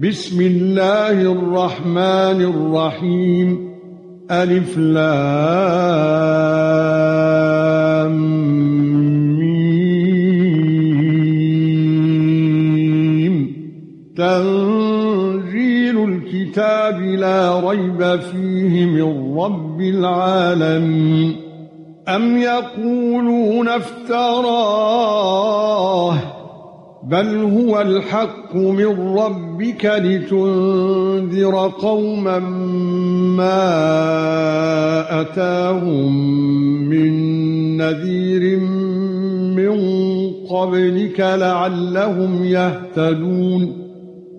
بسم الله الرحمن الرحيم الف لام ميم تنزيل الكتاب لا ريب فيه من رب العالمين ام يقولون افتراه بل هو الحق من ربك لتنذر قوما ما اتاهم من نذير من قبلك لعلهم يهتدون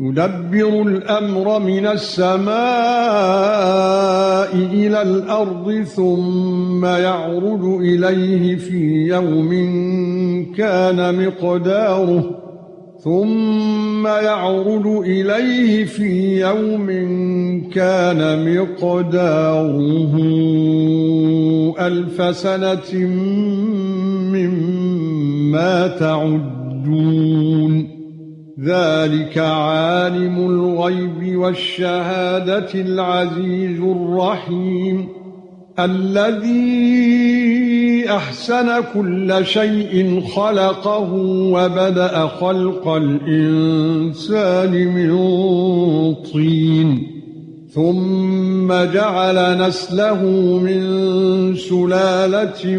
يدبر الأمر من السماء إلى الأرض ثم يعرج إليه في يوم كان مقداره ثم يعرج إليه في يوم كان مقداره ألف سنة مما تعدون ذلك عالم الغيب والشهادة العزيز الرحيم. الذي أحسن كل شيء خلقه وبدأ خلق الإنسان من طين. ثم جعل نسله من سلالة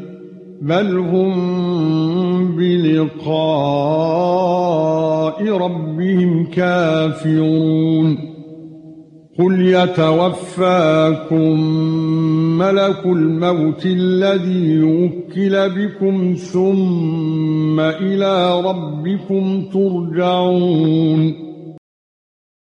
بل هم بلقاء ربهم كافرون قل يتوفاكم ملك الموت الذي وكل بكم ثم إلى ربكم ترجعون